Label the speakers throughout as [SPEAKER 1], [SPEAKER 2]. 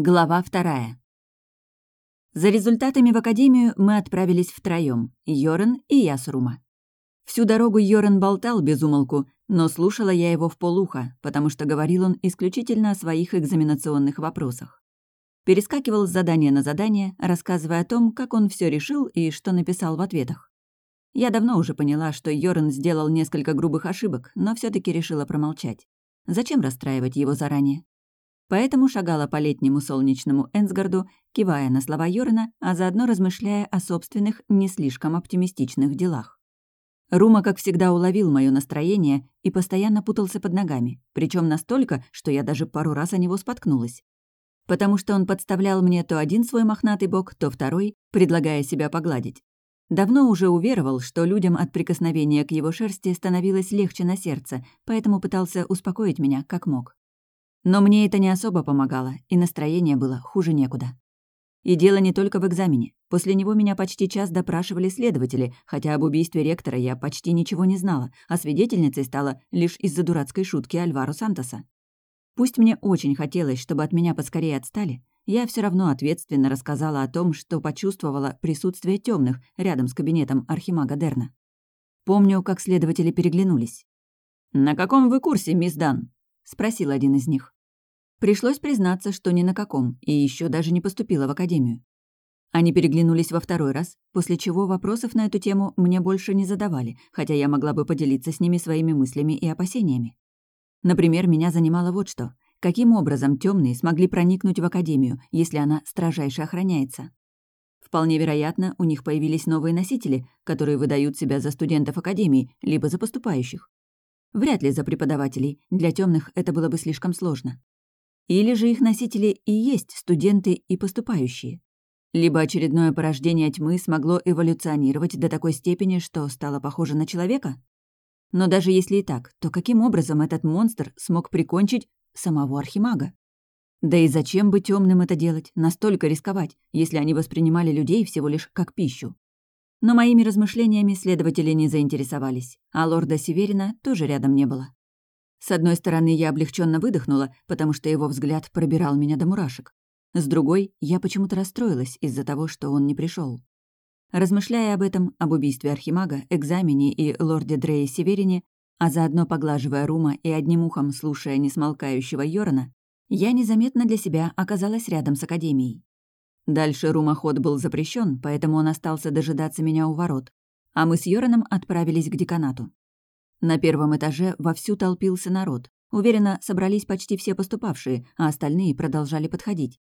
[SPEAKER 1] Глава вторая. За результатами в академию мы отправились втроём — Йорен и я с Рума. Всю дорогу Йорен болтал без умолку, но слушала я его в полухо, потому что говорил он исключительно о своих экзаменационных вопросах. Перескакивал с задания на задание, рассказывая о том, как он все решил и что написал в ответах. Я давно уже поняла, что Йорен сделал несколько грубых ошибок, но все таки решила промолчать. Зачем расстраивать его заранее? Поэтому шагала по летнему солнечному Энсгарду, кивая на слова Йорна, а заодно размышляя о собственных не слишком оптимистичных делах. Рума, как всегда, уловил мое настроение и постоянно путался под ногами, причем настолько, что я даже пару раз о него споткнулась. Потому что он подставлял мне то один свой мохнатый бок, то второй, предлагая себя погладить. Давно уже уверовал, что людям от прикосновения к его шерсти становилось легче на сердце, поэтому пытался успокоить меня как мог. Но мне это не особо помогало, и настроение было хуже некуда. И дело не только в экзамене. После него меня почти час допрашивали следователи, хотя об убийстве ректора я почти ничего не знала, а свидетельницей стала лишь из-за дурацкой шутки Альваро Сантоса. Пусть мне очень хотелось, чтобы от меня поскорее отстали, я все равно ответственно рассказала о том, что почувствовала присутствие темных рядом с кабинетом Архимага Дерна. Помню, как следователи переглянулись. «На каком вы курсе, мисс Дан?» — спросил один из них. Пришлось признаться, что ни на каком, и еще даже не поступила в академию. Они переглянулись во второй раз, после чего вопросов на эту тему мне больше не задавали, хотя я могла бы поделиться с ними своими мыслями и опасениями. Например, меня занимало вот что. Каким образом темные смогли проникнуть в академию, если она строжайше охраняется? Вполне вероятно, у них появились новые носители, которые выдают себя за студентов академии, либо за поступающих. Вряд ли за преподавателей, для темных это было бы слишком сложно. Или же их носители и есть студенты и поступающие. Либо очередное порождение тьмы смогло эволюционировать до такой степени, что стало похоже на человека? Но даже если и так, то каким образом этот монстр смог прикончить самого архимага? Да и зачем бы темным это делать, настолько рисковать, если они воспринимали людей всего лишь как пищу? Но моими размышлениями следователи не заинтересовались, а лорда Северина тоже рядом не было. С одной стороны, я облегченно выдохнула, потому что его взгляд пробирал меня до мурашек. С другой, я почему-то расстроилась из-за того, что он не пришел. Размышляя об этом, об убийстве Архимага, экзамене и лорде Дрее Северине, а заодно поглаживая Рума и одним ухом слушая несмолкающего Йорона, я незаметно для себя оказалась рядом с Академией. Дальше румоход был запрещен, поэтому он остался дожидаться меня у ворот, а мы с Йораном отправились к деканату. На первом этаже вовсю толпился народ. Уверенно, собрались почти все поступавшие, а остальные продолжали подходить.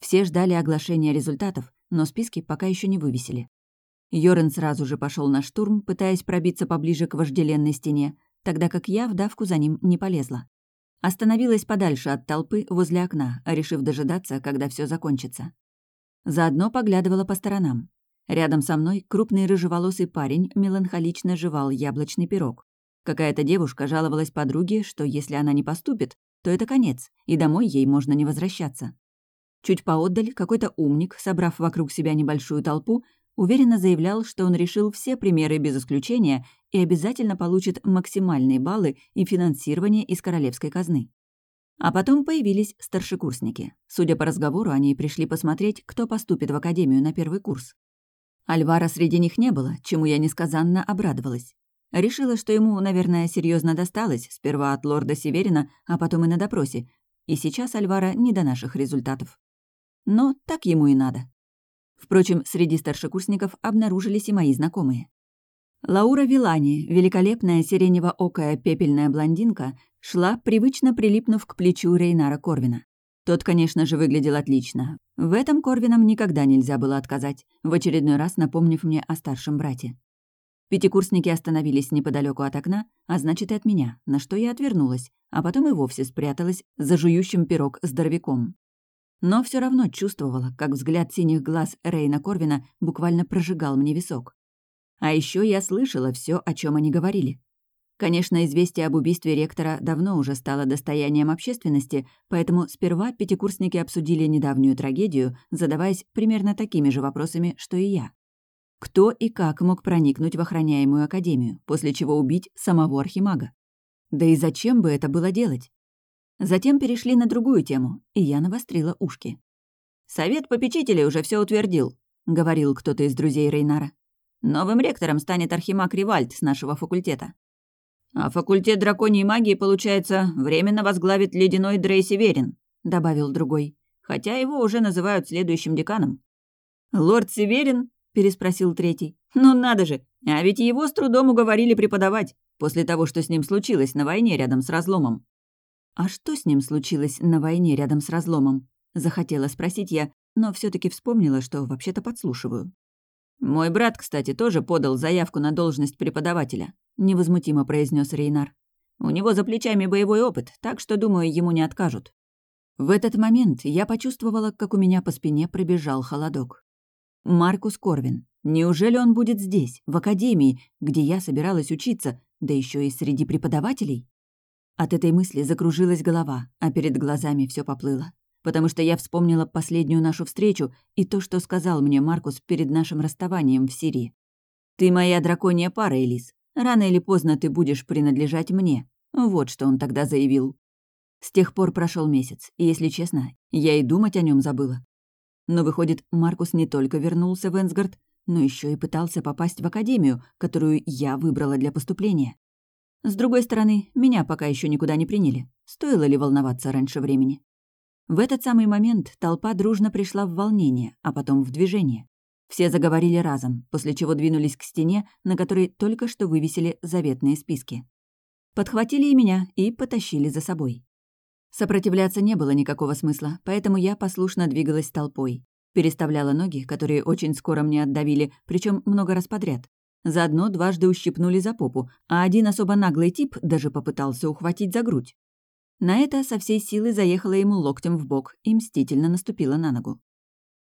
[SPEAKER 1] Все ждали оглашения результатов, но списки пока еще не вывесили. Йорен сразу же пошел на штурм, пытаясь пробиться поближе к вожделенной стене, тогда как я в давку за ним не полезла. Остановилась подальше от толпы возле окна, решив дожидаться, когда все закончится. Заодно поглядывала по сторонам. Рядом со мной крупный рыжеволосый парень меланхолично жевал яблочный пирог. Какая-то девушка жаловалась подруге, что если она не поступит, то это конец, и домой ей можно не возвращаться. Чуть поотдаль какой-то умник, собрав вокруг себя небольшую толпу, уверенно заявлял, что он решил все примеры без исключения и обязательно получит максимальные баллы и финансирование из королевской казны. А потом появились старшекурсники. Судя по разговору, они пришли посмотреть, кто поступит в академию на первый курс. Альвара среди них не было, чему я несказанно обрадовалась. Решила, что ему, наверное, серьезно досталось, сперва от лорда Северина, а потом и на допросе. И сейчас Альвара не до наших результатов. Но так ему и надо. Впрочем, среди старшекурсников обнаружились и мои знакомые. Лаура Вилани, великолепная сиренево-окая пепельная блондинка, шла, привычно прилипнув к плечу Рейнара Корвина. Тот, конечно же, выглядел отлично. В этом Корвинам никогда нельзя было отказать, в очередной раз напомнив мне о старшем брате. Пятикурсники остановились неподалеку от окна, а значит и от меня, на что я отвернулась, а потом и вовсе спряталась за жующим пирог здоровяком. Но все равно чувствовала, как взгляд синих глаз Рейна Корвина буквально прожигал мне висок. А еще я слышала все, о чем они говорили. Конечно, известие об убийстве ректора давно уже стало достоянием общественности, поэтому сперва пятикурсники обсудили недавнюю трагедию, задаваясь примерно такими же вопросами, что и я. Кто и как мог проникнуть в охраняемую академию, после чего убить самого архимага? Да и зачем бы это было делать? Затем перешли на другую тему, и я навострила ушки. Совет попечителей уже все утвердил», — говорил кто-то из друзей Рейнара. «Новым ректором станет Архимаг Ривальд с нашего факультета. А факультет драконьей магии, получается, временно возглавит ледяной Дрей Северин», — добавил другой. «Хотя его уже называют следующим деканом». «Лорд Северин?» — переспросил третий. «Ну надо же! А ведь его с трудом уговорили преподавать, после того, что с ним случилось на войне рядом с разломом». «А что с ним случилось на войне рядом с разломом?» — захотела спросить я, но все таки вспомнила, что вообще-то подслушиваю. «Мой брат, кстати, тоже подал заявку на должность преподавателя», — невозмутимо произнес Рейнар. «У него за плечами боевой опыт, так что, думаю, ему не откажут». В этот момент я почувствовала, как у меня по спине пробежал холодок. Маркус Корвин. Неужели он будет здесь, в академии, где я собиралась учиться, да еще и среди преподавателей? От этой мысли закружилась голова, а перед глазами все поплыло. Потому что я вспомнила последнюю нашу встречу и то, что сказал мне Маркус перед нашим расставанием в Сирии. «Ты моя драконья пара, Элис. Рано или поздно ты будешь принадлежать мне». Вот что он тогда заявил. С тех пор прошел месяц, и, если честно, я и думать о нем забыла. Но выходит, Маркус не только вернулся в Энсгард, но еще и пытался попасть в академию, которую я выбрала для поступления. С другой стороны, меня пока еще никуда не приняли. Стоило ли волноваться раньше времени? В этот самый момент толпа дружно пришла в волнение, а потом в движение. Все заговорили разом, после чего двинулись к стене, на которой только что вывесили заветные списки. Подхватили и меня и потащили за собой. Сопротивляться не было никакого смысла, поэтому я послушно двигалась толпой. Переставляла ноги, которые очень скоро мне отдавили, причем много раз подряд. Заодно дважды ущипнули за попу, а один особо наглый тип даже попытался ухватить за грудь. На это со всей силы заехала ему локтем в бок и мстительно наступила на ногу.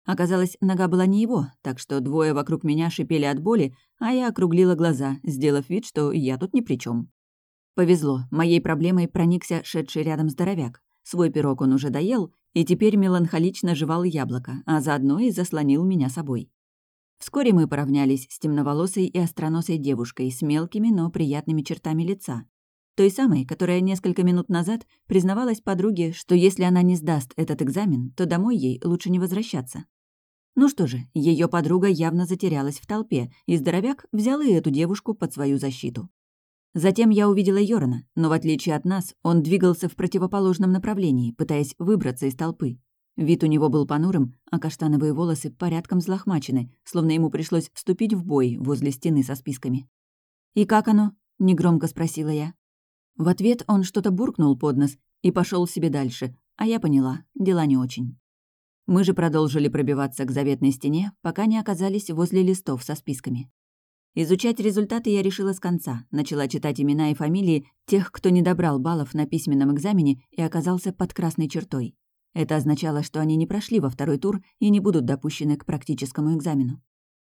[SPEAKER 1] Оказалось, нога была не его, так что двое вокруг меня шипели от боли, а я округлила глаза, сделав вид, что я тут ни при чем. Повезло, моей проблемой проникся шедший рядом здоровяк. Свой пирог он уже доел, и теперь меланхолично жевал яблоко, а заодно и заслонил меня собой. Вскоре мы поравнялись с темноволосой и остроносой девушкой с мелкими, но приятными чертами лица. Той самой, которая несколько минут назад признавалась подруге, что если она не сдаст этот экзамен, то домой ей лучше не возвращаться. Ну что же, ее подруга явно затерялась в толпе, и здоровяк взял и эту девушку под свою защиту. Затем я увидела Йорона, но в отличие от нас, он двигался в противоположном направлении, пытаясь выбраться из толпы. Вид у него был понурым, а каштановые волосы порядком взлохмачены, словно ему пришлось вступить в бой возле стены со списками. «И как оно?» — негромко спросила я. В ответ он что-то буркнул под нос и пошел себе дальше, а я поняла, дела не очень. Мы же продолжили пробиваться к заветной стене, пока не оказались возле листов со списками. Изучать результаты я решила с конца. Начала читать имена и фамилии тех, кто не добрал баллов на письменном экзамене и оказался под красной чертой. Это означало, что они не прошли во второй тур и не будут допущены к практическому экзамену.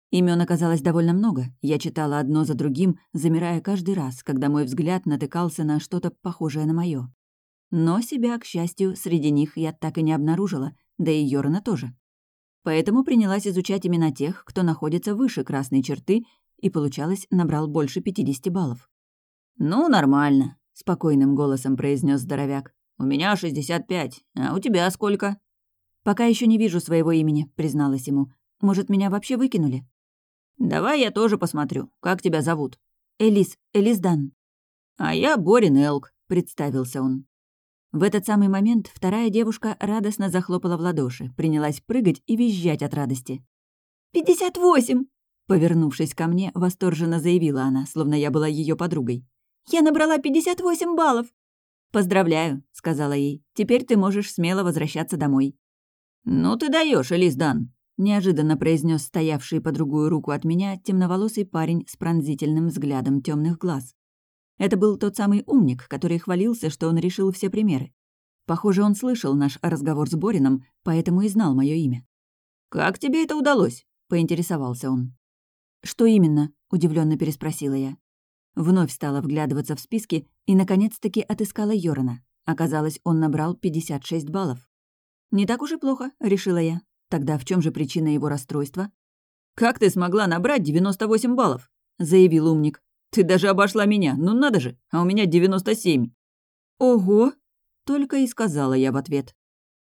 [SPEAKER 1] Имен оказалось довольно много. Я читала одно за другим, замирая каждый раз, когда мой взгляд натыкался на что-то похожее на мое. Но себя, к счастью, среди них я так и не обнаружила, да и Йорна тоже. Поэтому принялась изучать имена тех, кто находится выше красной черты и, получалось, набрал больше 50 баллов. «Ну, нормально», — спокойным голосом произнес здоровяк. «У меня 65, а у тебя сколько?» «Пока еще не вижу своего имени», — призналась ему. «Может, меня вообще выкинули?» «Давай я тоже посмотрю. Как тебя зовут?» «Элис, Элис Дан». «А я Борин Элк», — представился он. В этот самый момент вторая девушка радостно захлопала в ладоши, принялась прыгать и визжать от радости. «Пятьдесят восемь!» Повернувшись ко мне, восторженно заявила она, словно я была ее подругой. «Я набрала 58 баллов!» «Поздравляю», — сказала ей. «Теперь ты можешь смело возвращаться домой». «Ну ты даешь, Элис Дан», — неожиданно произнес стоявший по другую руку от меня темноволосый парень с пронзительным взглядом темных глаз. Это был тот самый умник, который хвалился, что он решил все примеры. Похоже, он слышал наш разговор с Борином, поэтому и знал мое имя. «Как тебе это удалось?» — поинтересовался он. «Что именно?» — удивленно переспросила я. Вновь стала вглядываться в списки и, наконец-таки, отыскала Йорона. Оказалось, он набрал 56 баллов. «Не так уж и плохо», — решила я. Тогда в чем же причина его расстройства? «Как ты смогла набрать 98 баллов?» — заявил умник. «Ты даже обошла меня, ну надо же, а у меня 97». «Ого!» — только и сказала я в ответ.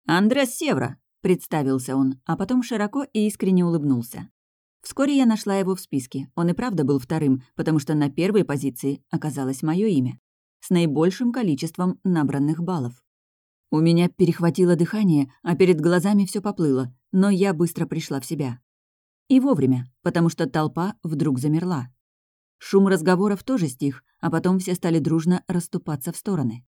[SPEAKER 1] «Андрес Севра», — представился он, а потом широко и искренне улыбнулся. Вскоре я нашла его в списке. Он и правда был вторым, потому что на первой позиции оказалось мое имя. С наибольшим количеством набранных баллов. У меня перехватило дыхание, а перед глазами все поплыло, но я быстро пришла в себя. И вовремя, потому что толпа вдруг замерла. Шум разговоров тоже стих, а потом все стали дружно расступаться в стороны.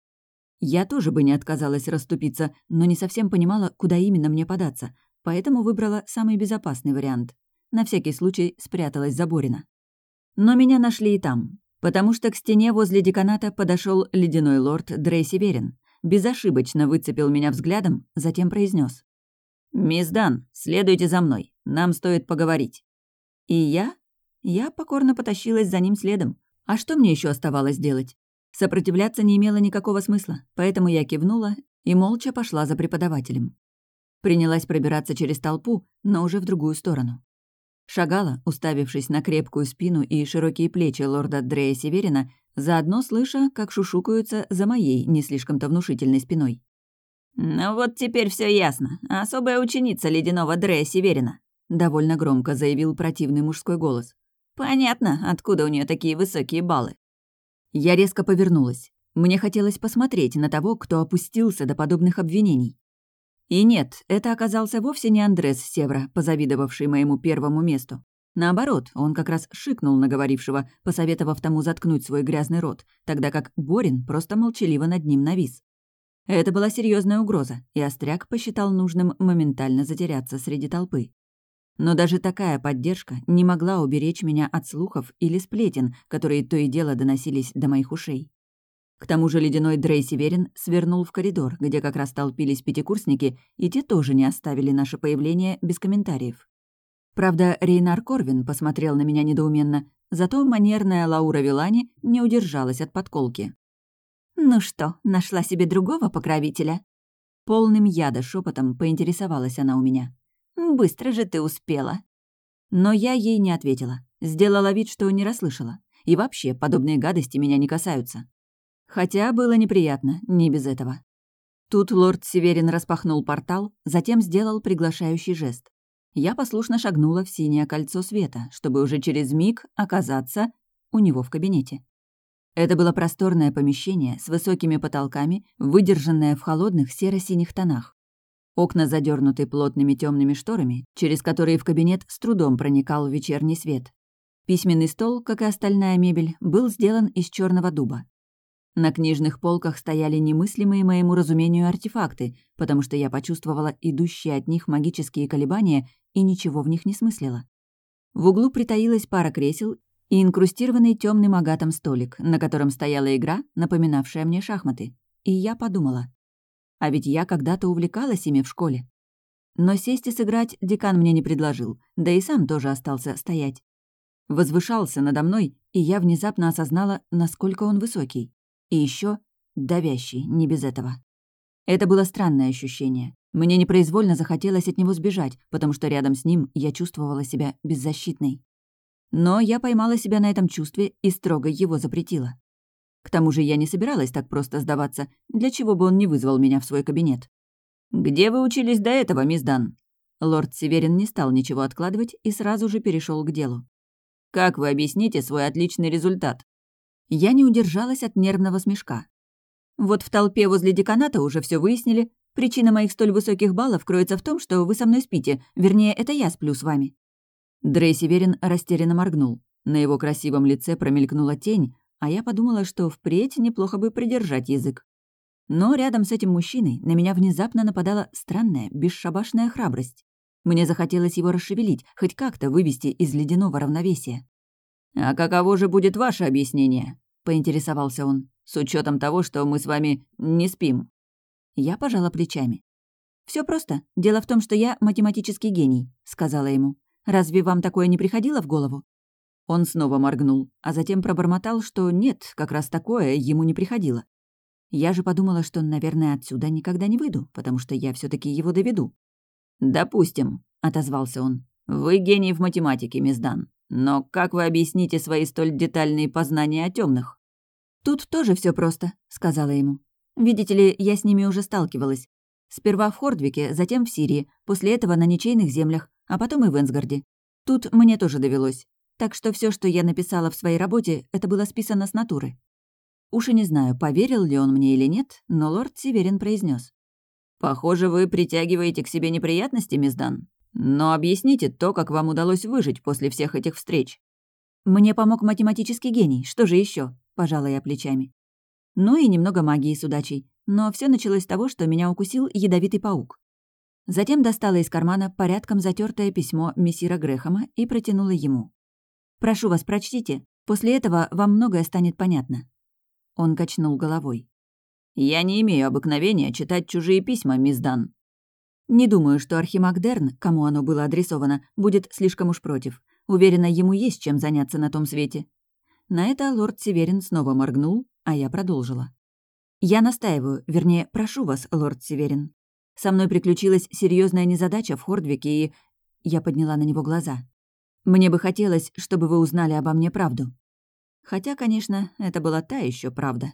[SPEAKER 1] Я тоже бы не отказалась расступиться, но не совсем понимала, куда именно мне податься, поэтому выбрала самый безопасный вариант. На всякий случай спряталась за Борина. Но меня нашли и там, потому что к стене возле деканата подошел ледяной лорд Дрейси Верин, безошибочно выцепил меня взглядом, затем произнес: «Мисс Дан, следуйте за мной, нам стоит поговорить». И я? Я покорно потащилась за ним следом. А что мне еще оставалось делать? Сопротивляться не имело никакого смысла, поэтому я кивнула и молча пошла за преподавателем. Принялась пробираться через толпу, но уже в другую сторону. Шагала, уставившись на крепкую спину и широкие плечи лорда Дрея Северина, заодно слыша, как шушукаются за моей не слишком-то внушительной спиной. «Ну вот теперь все ясно. Особая ученица ледяного Дрея Северина», — довольно громко заявил противный мужской голос. «Понятно, откуда у нее такие высокие баллы». Я резко повернулась. Мне хотелось посмотреть на того, кто опустился до подобных обвинений. И нет, это оказался вовсе не Андрес Севра, позавидовавший моему первому месту. Наоборот, он как раз шикнул на говорившего, посоветовав тому заткнуть свой грязный рот, тогда как Борин просто молчаливо над ним навис. Это была серьезная угроза, и Остряк посчитал нужным моментально затеряться среди толпы. Но даже такая поддержка не могла уберечь меня от слухов или сплетен, которые то и дело доносились до моих ушей. К тому же ледяной Дрей Северин свернул в коридор, где как раз толпились пятикурсники, и те тоже не оставили наше появление без комментариев. Правда, Рейнар Корвин посмотрел на меня недоуменно, зато манерная Лаура Вилани не удержалась от подколки. «Ну что, нашла себе другого покровителя?» Полным яда шепотом поинтересовалась она у меня. Быстро же ты успела». Но я ей не ответила. Сделала вид, что не расслышала. И вообще, подобные гадости меня не касаются. Хотя было неприятно, не без этого. Тут лорд Северин распахнул портал, затем сделал приглашающий жест. Я послушно шагнула в синее кольцо света, чтобы уже через миг оказаться у него в кабинете. Это было просторное помещение с высокими потолками, выдержанное в холодных серо-синих тонах. Окна задернуты плотными темными шторами, через которые в кабинет с трудом проникал вечерний свет. Письменный стол, как и остальная мебель, был сделан из черного дуба. На книжных полках стояли немыслимые моему разумению артефакты, потому что я почувствовала идущие от них магические колебания и ничего в них не смыслила. В углу притаилась пара кресел и инкрустированный темным агатом столик, на котором стояла игра, напоминавшая мне шахматы. И я подумала, а ведь я когда-то увлекалась ими в школе. Но сесть и сыграть декан мне не предложил, да и сам тоже остался стоять. Возвышался надо мной, и я внезапно осознала, насколько он высокий. И еще давящий, не без этого. Это было странное ощущение. Мне непроизвольно захотелось от него сбежать, потому что рядом с ним я чувствовала себя беззащитной. Но я поймала себя на этом чувстве и строго его запретила. К тому же я не собиралась так просто сдаваться, для чего бы он не вызвал меня в свой кабинет. «Где вы учились до этого, мисс Дан?» Лорд Северин не стал ничего откладывать и сразу же перешел к делу. «Как вы объясните свой отличный результат?» Я не удержалась от нервного смешка. «Вот в толпе возле деканата уже все выяснили. Причина моих столь высоких баллов кроется в том, что вы со мной спите. Вернее, это я сплю с вами». Дрей Северин растерянно моргнул. На его красивом лице промелькнула тень, а я подумала, что впредь неплохо бы придержать язык. Но рядом с этим мужчиной на меня внезапно нападала странная, бесшабашная храбрость. Мне захотелось его расшевелить, хоть как-то вывести из ледяного равновесия. «А каково же будет ваше объяснение?» — поинтересовался он, «с учетом того, что мы с вами не спим». Я пожала плечами. Все просто. Дело в том, что я математический гений», — сказала ему. «Разве вам такое не приходило в голову?» Он снова моргнул, а затем пробормотал, что нет, как раз такое ему не приходило. Я же подумала, что, наверное, отсюда никогда не выйду, потому что я все таки его доведу. «Допустим», — отозвался он. «Вы гений в математике, мисс Дан. Но как вы объясните свои столь детальные познания о темных? «Тут тоже все просто», — сказала ему. «Видите ли, я с ними уже сталкивалась. Сперва в Хордвике, затем в Сирии, после этого на ничейных землях, а потом и в Энсгарде. Тут мне тоже довелось. Так что все, что я написала в своей работе, это было списано с натуры. Уж и не знаю, поверил ли он мне или нет, но лорд Северин произнес: «Похоже, вы притягиваете к себе неприятности, мисс Дан. Но объясните то, как вам удалось выжить после всех этих встреч». «Мне помог математический гений, что же еще? пожала я плечами. Ну и немного магии с удачей. Но все началось с того, что меня укусил ядовитый паук. Затем достала из кармана порядком затертое письмо мессира Грэхэма и протянула ему. «Прошу вас, прочтите. После этого вам многое станет понятно». Он качнул головой. «Я не имею обыкновения читать чужие письма, мисс Дан». Не думаю, что Архимаг Дерн, кому оно было адресовано, будет слишком уж против. Уверена, ему есть чем заняться на том свете. На это лорд Северин снова моргнул, а я продолжила. «Я настаиваю, вернее, прошу вас, лорд Северин. Со мной приключилась серьезная незадача в Хордвике, и...» Я подняла на него глаза. «Мне бы хотелось, чтобы вы узнали обо мне правду». Хотя, конечно, это была та еще правда.